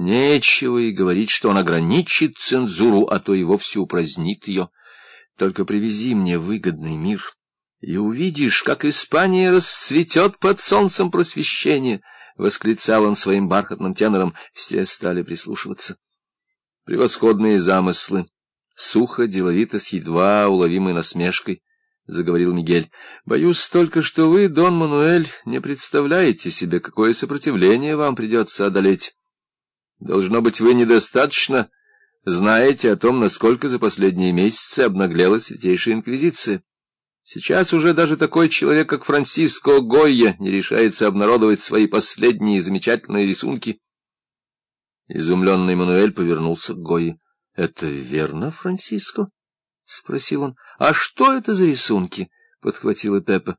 Нечего и говорить, что он ограничит цензуру, а то и вовсе упразднит ее. Только привези мне выгодный мир, и увидишь, как Испания расцветет под солнцем просвещения, — восклицал он своим бархатным тенором. Все стали прислушиваться. Превосходные замыслы. Сухо, деловито, с едва уловимой насмешкой, — заговорил Мигель. — Боюсь только, что вы, Дон Мануэль, не представляете себе, какое сопротивление вам придется одолеть. Должно быть, вы недостаточно знаете о том, насколько за последние месяцы обнаглела Святейшая Инквизиция. Сейчас уже даже такой человек, как Франциско Гойя, не решается обнародовать свои последние замечательные рисунки. Изумленный Мануэль повернулся к Гойе. — Это верно, Франциско? — спросил он. — А что это за рисунки? — подхватила Пеппа.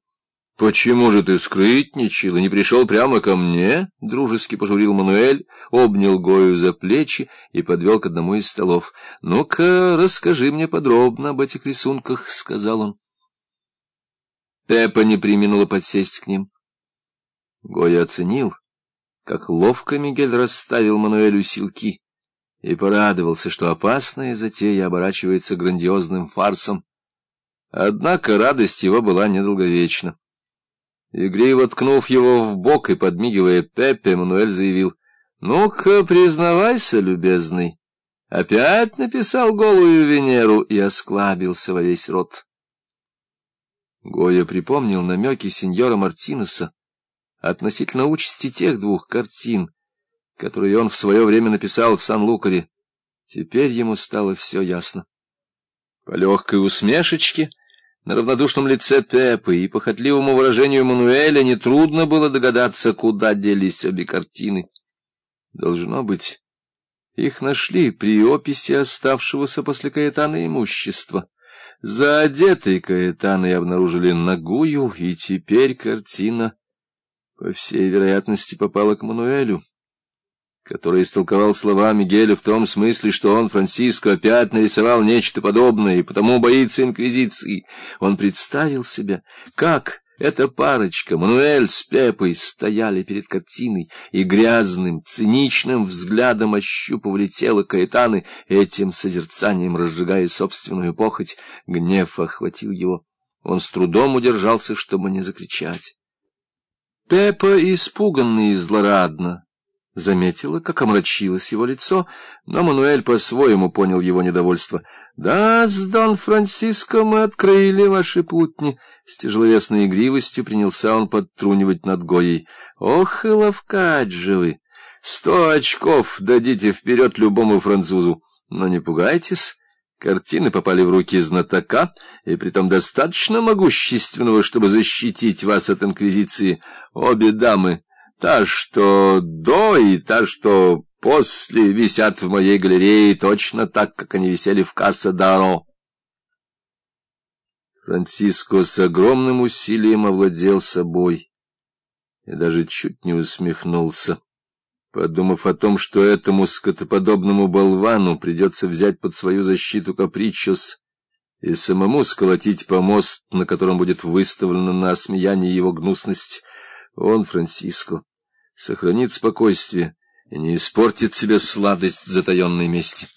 «Почему же ты скрытничал и не пришел прямо ко мне?» — дружески пожурил Мануэль, обнял Гою за плечи и подвел к одному из столов. «Ну-ка, расскажи мне подробно об этих рисунках», — сказал он. Пеппа не приминула подсесть к ним. Гоя оценил, как ловко Мигель расставил Мануэлю силки, и порадовался, что опасная затея оборачивается грандиозным фарсом. Однако радость его была недолговечна. Игриво ткнув его в бок и подмигивая Пеппе, Мануэль заявил, «Ну-ка, признавайся, любезный, опять написал голую Венеру» и осклабился во весь рот. Гоя припомнил намеки сеньора Мартинеса относительно участи тех двух картин, которые он в свое время написал в Сан-Лукаре. Теперь ему стало все ясно. По легкой усмешечке на равнодушном лице Пепы и похотливому выражению Мануэля нетрудно было догадаться, куда делись обе картины. Должно быть, их нашли при описи оставшегося после Каэтана имущества. За одетой Каэтаной обнаружили нагую, и теперь картина, по всей вероятности, попала к Мануэлю который истолковал слова Мигеля в том смысле, что он, Франциско, опять нарисовал нечто подобное и потому боится инквизиции. Он представил себе, как эта парочка, Мануэль с Пепой, стояли перед картиной и грязным, циничным взглядом ощупывали тело Каэтаны, этим созерцанием разжигая собственную похоть. Гнев охватил его. Он с трудом удержался, чтобы не закричать. Пепа, испуганный и злорадно, заметила, как омрачилось его лицо, но Мануэль по-своему понял его недовольство. — Да, с Дон Франциско мы открыли ваши путни. С тяжеловесной игривостью принялся он подтрунивать над Гоей. — Ох, и ловкать же вы! Сто очков дадите вперед любому французу. Но не пугайтесь, картины попали в руки знатока, и притом достаточно могущественного, чтобы защитить вас от инквизиции. Обе дамы Та, что до, и та, что после, висят в моей галерее точно так, как они висели в Касса-Даро. Франциско с огромным усилием овладел собой и даже чуть не усмехнулся, подумав о том, что этому скотоподобному болвану придется взять под свою защиту капричос и самому сколотить помост, на котором будет выставлена на осмеяние его гнусность. Он, Франциско, сохранит спокойствие и не испортит себе сладость затаенной мести.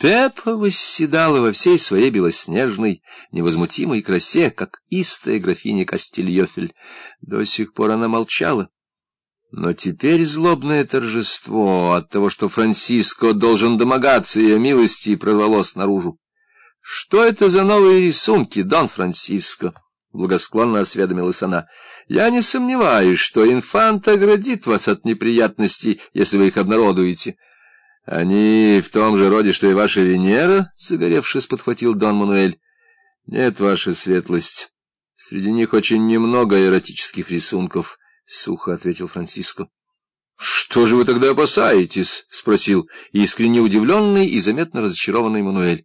Пеппа восседала во всей своей белоснежной, невозмутимой красе, как истая графиня Кастильёфель. До сих пор она молчала. Но теперь злобное торжество от того, что Франциско должен домогаться ее милости, прорвалось наружу. — Что это за новые рисунки, Дон Франциско? — благосклонно осведомилась она. — Я не сомневаюсь, что инфант оградит вас от неприятностей, если вы их обнародуете. — Они в том же роде, что и ваша Венера? — загоревшись, подхватил Дон Мануэль. — Нет, ваша светлость. Среди них очень немного эротических рисунков, — сухо ответил Франциско. — Что же вы тогда опасаетесь? — спросил искренне удивленный и заметно разочарованный Мануэль.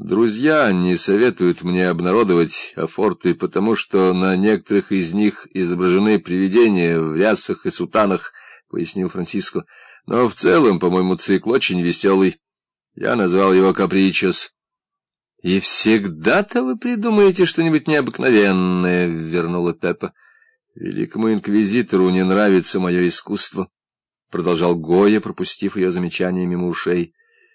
Друзья не советуют мне обнародовать афорты, потому что на некоторых из них изображены привидения в рясах и сутанах, — пояснил Франциско. Но в целом, по-моему, цикл очень веселый. Я назвал его «Капричос». — И всегда-то вы придумаете что-нибудь необыкновенное, — вернула Пеппа. — Великому инквизитору не нравится мое искусство, — продолжал Гоя, пропустив ее замечание мимо ушей.